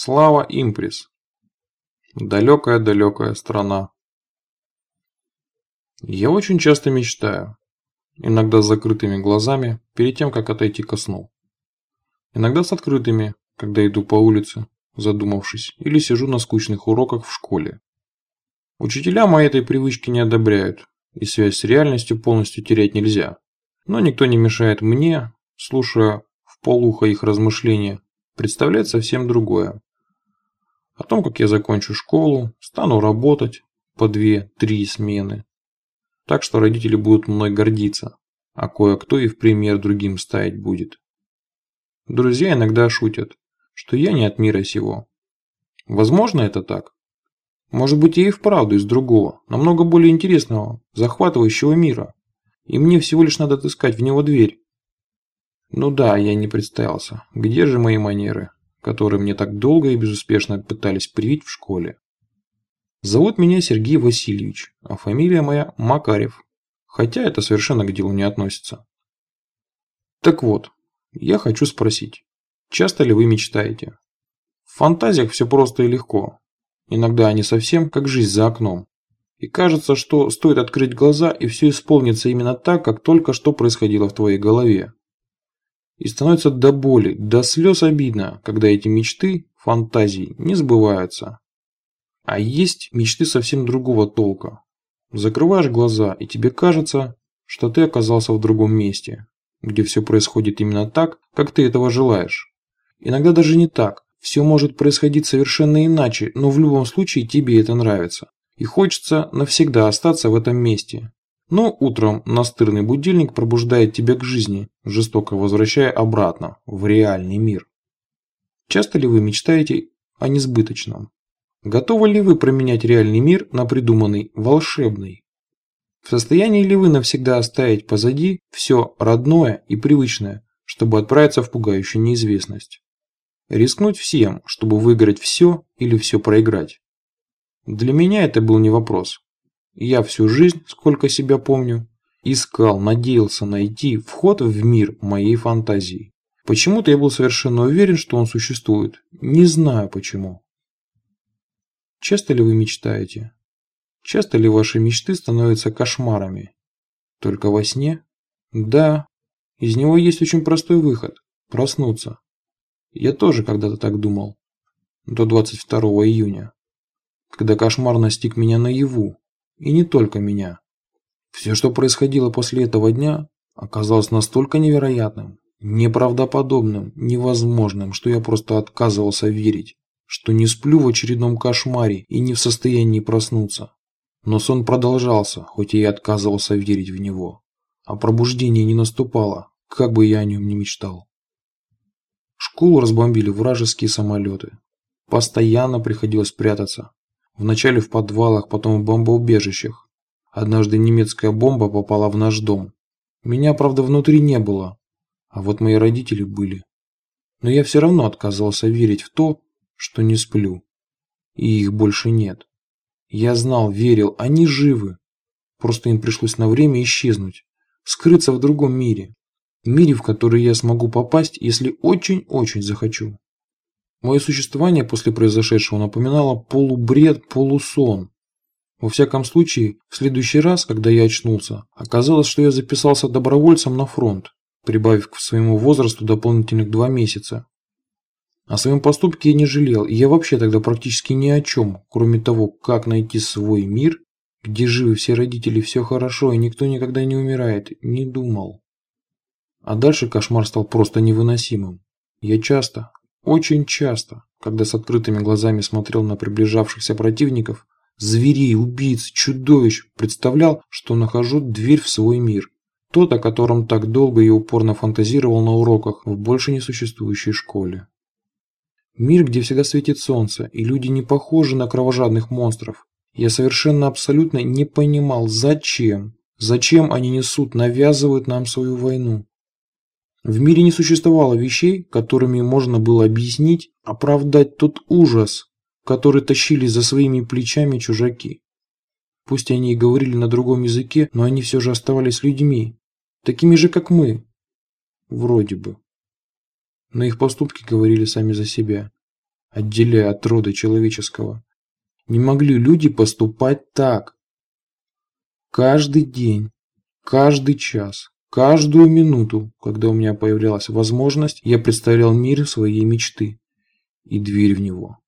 Слава Импрес. Далекая-далекая страна. Я очень часто мечтаю. Иногда с закрытыми глазами, перед тем, как отойти ко сну. Иногда с открытыми, когда иду по улице, задумавшись, или сижу на скучных уроках в школе. Учителя моей этой привычки не одобряют, и связь с реальностью полностью терять нельзя. Но никто не мешает мне, слушая в полухо их размышления, представлять совсем другое. О том, как я закончу школу, стану работать по две-три смены. Так что родители будут мной гордиться, а кое-кто и в пример другим ставить будет. Друзья иногда шутят, что я не от мира сего. Возможно это так. Может быть, я и вправду из другого, намного более интересного, захватывающего мира. И мне всего лишь надо отыскать в него дверь. Ну да, я не представился. Где же мои манеры, которые мне так долго и безуспешно пытались привить в школе? Зовут меня Сергей Васильевич, а фамилия моя Макарев. Хотя это совершенно к делу не относится. Так вот, я хочу спросить, часто ли вы мечтаете? В фантазиях все просто и легко. Иногда они совсем как жизнь за окном. И кажется, что стоит открыть глаза, и все исполнится именно так, как только что происходило в твоей голове. И становится до боли, до слез обидно, когда эти мечты, фантазии не сбываются. А есть мечты совсем другого толка. Закрываешь глаза, и тебе кажется, что ты оказался в другом месте, где все происходит именно так, как ты этого желаешь. Иногда даже не так. Все может происходить совершенно иначе, но в любом случае тебе это нравится. И хочется навсегда остаться в этом месте. Но утром настырный будильник пробуждает тебя к жизни, жестоко возвращая обратно, в реальный мир. Часто ли вы мечтаете о несбыточном? Готовы ли вы променять реальный мир на придуманный, волшебный? В состоянии ли вы навсегда оставить позади все родное и привычное, чтобы отправиться в пугающую неизвестность? Рискнуть всем, чтобы выиграть все или все проиграть? Для меня это был не вопрос. Я всю жизнь, сколько себя помню, искал, надеялся найти вход в мир моей фантазии. Почему-то я был совершенно уверен, что он существует. Не знаю почему. Часто ли вы мечтаете? Часто ли ваши мечты становятся кошмарами? Только во сне? Да. Из него есть очень простой выход. Проснуться. Я тоже когда-то так думал. До 22 июня когда кошмар настиг меня наяву, и не только меня. Все, что происходило после этого дня, оказалось настолько невероятным, неправдоподобным, невозможным, что я просто отказывался верить, что не сплю в очередном кошмаре и не в состоянии проснуться. Но сон продолжался, хоть и я отказывался верить в него. А пробуждение не наступало, как бы я о нем ни мечтал. Школу разбомбили вражеские самолеты. Постоянно приходилось прятаться, Вначале в подвалах, потом в бомбоубежищах. Однажды немецкая бомба попала в наш дом. Меня, правда, внутри не было. А вот мои родители были. Но я все равно отказывался верить в то, что не сплю. И их больше нет. Я знал, верил, они живы. Просто им пришлось на время исчезнуть. Скрыться в другом мире. Мире, в который я смогу попасть, если очень-очень захочу. Мое существование после произошедшего напоминало полубред, полусон. Во всяком случае, в следующий раз, когда я очнулся, оказалось, что я записался добровольцем на фронт, прибавив к своему возрасту дополнительных два месяца. О своем поступке я не жалел, и я вообще тогда практически ни о чем, кроме того, как найти свой мир, где живы все родители, все хорошо, и никто никогда не умирает, не думал. А дальше кошмар стал просто невыносимым. Я часто, очень часто, когда с открытыми глазами смотрел на приближавшихся противников, зверей, убийц, чудовищ, представлял, что нахожу дверь в свой мир. Тот, о котором так долго и упорно фантазировал на уроках в больше не существующей школе. Мир, где всегда светит солнце, и люди не похожи на кровожадных монстров. Я совершенно абсолютно не понимал, зачем. Зачем они несут, навязывают нам свою войну. В мире не существовало вещей, которыми можно было объяснить, оправдать тот ужас, который тащили за своими плечами чужаки. Пусть они и говорили на другом языке, но они все же оставались людьми, такими же, как мы. Вроде бы. Но их поступки говорили сами за себя. отделяя от рода человеческого. Не могли люди поступать так. Каждый день, каждый час, каждую минуту, когда у меня появлялась возможность, я представлял мир своей мечты и дверь в него.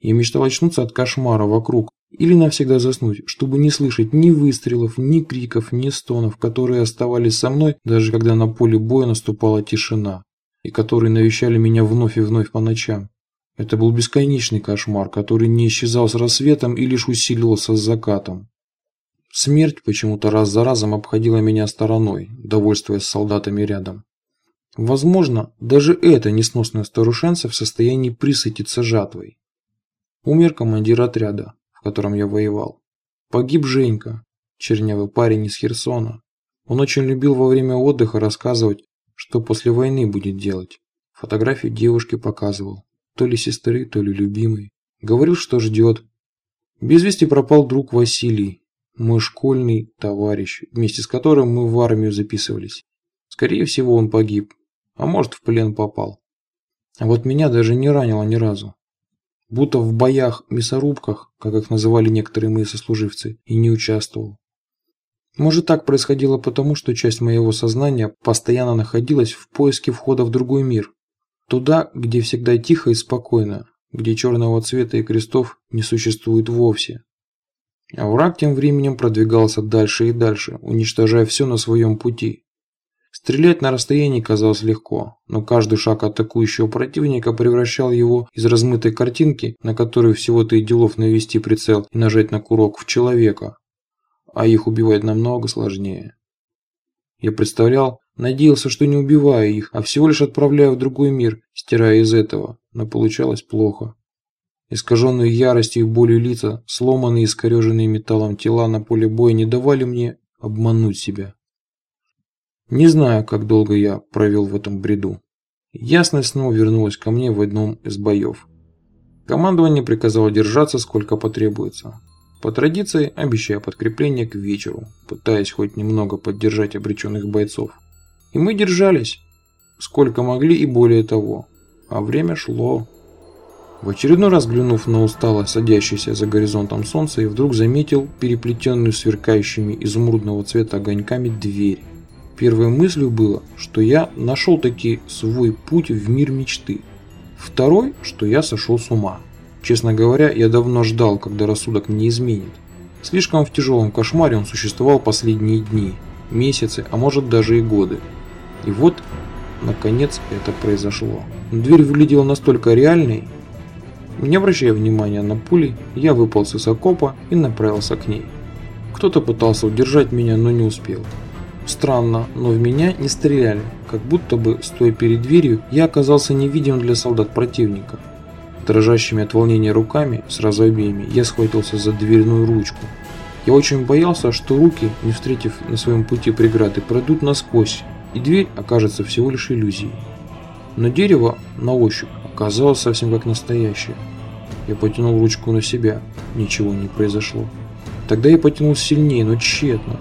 Я мечтал очнуться от кошмара вокруг или навсегда заснуть, чтобы не слышать ни выстрелов, ни криков, ни стонов, которые оставались со мной, даже когда на поле боя наступала тишина, и которые навещали меня вновь и вновь по ночам. Это был бесконечный кошмар, который не исчезал с рассветом и лишь усиливался с закатом. Смерть почему-то раз за разом обходила меня стороной, довольствуясь солдатами рядом. Возможно, даже эта несносная старушенца в состоянии присытиться жатвой. Умер командир отряда, в котором я воевал. Погиб Женька, чернявый парень из Херсона. Он очень любил во время отдыха рассказывать, что после войны будет делать. Фотографию девушки показывал. То ли сестры, то ли любимой. Говорил, что ждет. Без вести пропал друг Василий, мой школьный товарищ, вместе с которым мы в армию записывались. Скорее всего, он погиб, а может, в плен попал. А вот меня даже не ранило ни разу будто в боях-мясорубках, как их называли некоторые мои сослуживцы, и не участвовал. Может так происходило потому, что часть моего сознания постоянно находилась в поиске входа в другой мир. Туда, где всегда тихо и спокойно, где черного цвета и крестов не существует вовсе. А враг тем временем продвигался дальше и дальше, уничтожая все на своем пути. Стрелять на расстоянии казалось легко, но каждый шаг атакующего противника превращал его из размытой картинки, на которую всего-то и делов навести прицел и нажать на курок, в человека. А их убивать намного сложнее. Я представлял, надеялся, что не убиваю их, а всего лишь отправляю в другой мир, стирая из этого, но получалось плохо. Искаженные яростью и болью лица, сломанные и искореженные металлом тела на поле боя не давали мне обмануть себя. Не знаю, как долго я провел в этом бреду. Ясность снова вернулась ко мне в одном из боев. Командование приказало держаться, сколько потребуется. По традиции, обещая подкрепление к вечеру, пытаясь хоть немного поддержать обреченных бойцов. И мы держались, сколько могли и более того. А время шло. В очередной раз глянув на устало садящееся за горизонтом солнце, я вдруг заметил переплетенную сверкающими изумрудного цвета огоньками дверь. Первой мыслью было, что я нашел таки свой путь в мир мечты. Второй, что я сошел с ума. Честно говоря, я давно ждал, когда рассудок не изменит. Слишком в тяжелом кошмаре он существовал последние дни, месяцы, а может даже и годы. И вот, наконец, это произошло. Дверь выглядела настолько реальной. Не обращая внимания на пули, я выполз из окопа и направился к ней. Кто-то пытался удержать меня, но не успел. Странно, но в меня не стреляли, как будто бы, стоя перед дверью, я оказался невидим для солдат противника. Дрожащими от волнения руками, сразу обеими, я схватился за дверную ручку. Я очень боялся, что руки, не встретив на своем пути преграды, пройдут насквозь, и дверь окажется всего лишь иллюзией. Но дерево на ощупь оказалось совсем как настоящее. Я потянул ручку на себя, ничего не произошло. Тогда я потянул сильнее, но тщетно.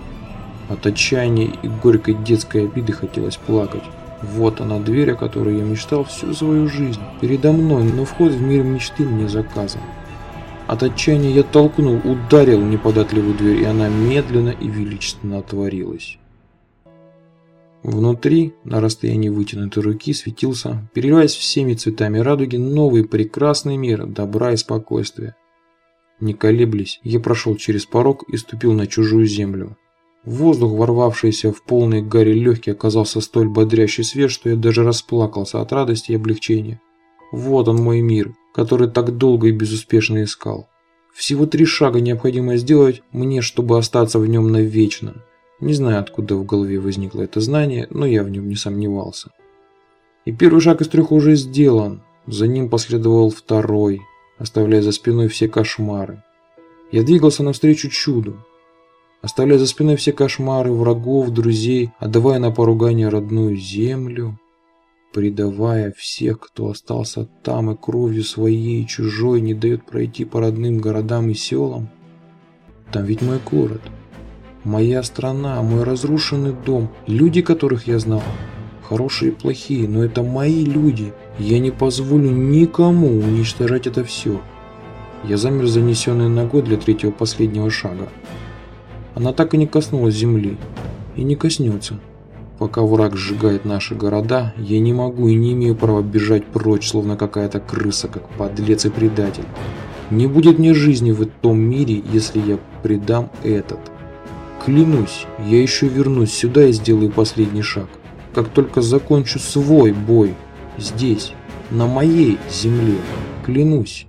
От отчаяния и горькой детской обиды хотелось плакать. Вот она дверь, о которой я мечтал всю свою жизнь. Передо мной, но вход в мир мечты мне заказан. От отчаяния я толкнул, ударил неподатливую дверь, и она медленно и величественно отворилась. Внутри, на расстоянии вытянутой руки, светился, переливаясь всеми цветами радуги, новый прекрасный мир добра и спокойствия. Не колеблясь, я прошел через порог и ступил на чужую землю. Воздух, ворвавшийся в полный гарри легкий, оказался столь бодрящий свеж, что я даже расплакался от радости и облегчения. Вот он мой мир, который так долго и безуспешно искал. Всего три шага необходимо сделать мне, чтобы остаться в нем навечно. Не знаю, откуда в голове возникло это знание, но я в нем не сомневался. И первый шаг из трех уже сделан. За ним последовал второй, оставляя за спиной все кошмары. Я двигался навстречу чуду, оставляя за спиной все кошмары врагов, друзей, отдавая на поругание родную землю, предавая всех, кто остался там и кровью своей и чужой не дает пройти по родным городам и селам. Там ведь мой город, моя страна, мой разрушенный дом, люди, которых я знал. Хорошие и плохие, но это мои люди, Я не позволю никому уничтожать это все. Я замер занесенной ногой для третьего последнего шага. Она так и не коснулась земли. И не коснется. Пока враг сжигает наши города, я не могу и не имею права бежать прочь, словно какая-то крыса, как подлец и предатель. Не будет мне жизни в том мире, если я предам этот. Клянусь, я еще вернусь сюда и сделаю последний шаг. Как только закончу свой бой. Здесь, на моей земле. Клянусь.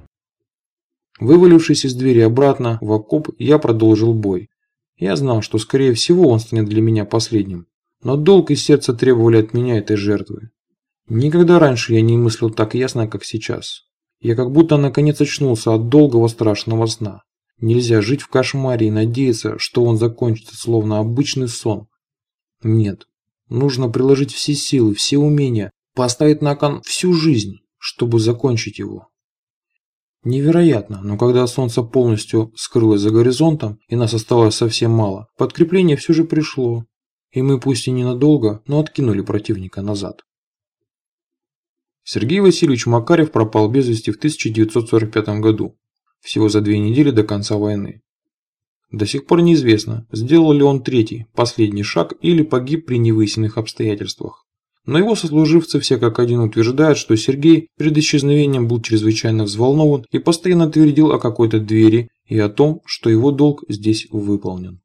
Вывалившись из двери обратно в окоп, я продолжил бой. Я знал, что скорее всего он станет для меня последним. Но долг и сердце требовали от меня этой жертвы. Никогда раньше я не мыслил так ясно, как сейчас. Я как будто наконец очнулся от долгого страшного сна. Нельзя жить в кошмаре и надеяться, что он закончится словно обычный сон. Нет, нужно приложить все силы, все умения, поставить на кон всю жизнь, чтобы закончить его. Невероятно, но когда солнце полностью скрылось за горизонтом и нас осталось совсем мало, подкрепление все же пришло, и мы пусть и ненадолго, но откинули противника назад. Сергей Васильевич Макарев пропал без вести в 1945 году всего за две недели до конца войны. До сих пор неизвестно, сделал ли он третий, последний шаг или погиб при невыясненных обстоятельствах. Но его сослуживцы все как один утверждают, что Сергей перед исчезновением был чрезвычайно взволнован и постоянно твердил о какой-то двери и о том, что его долг здесь выполнен.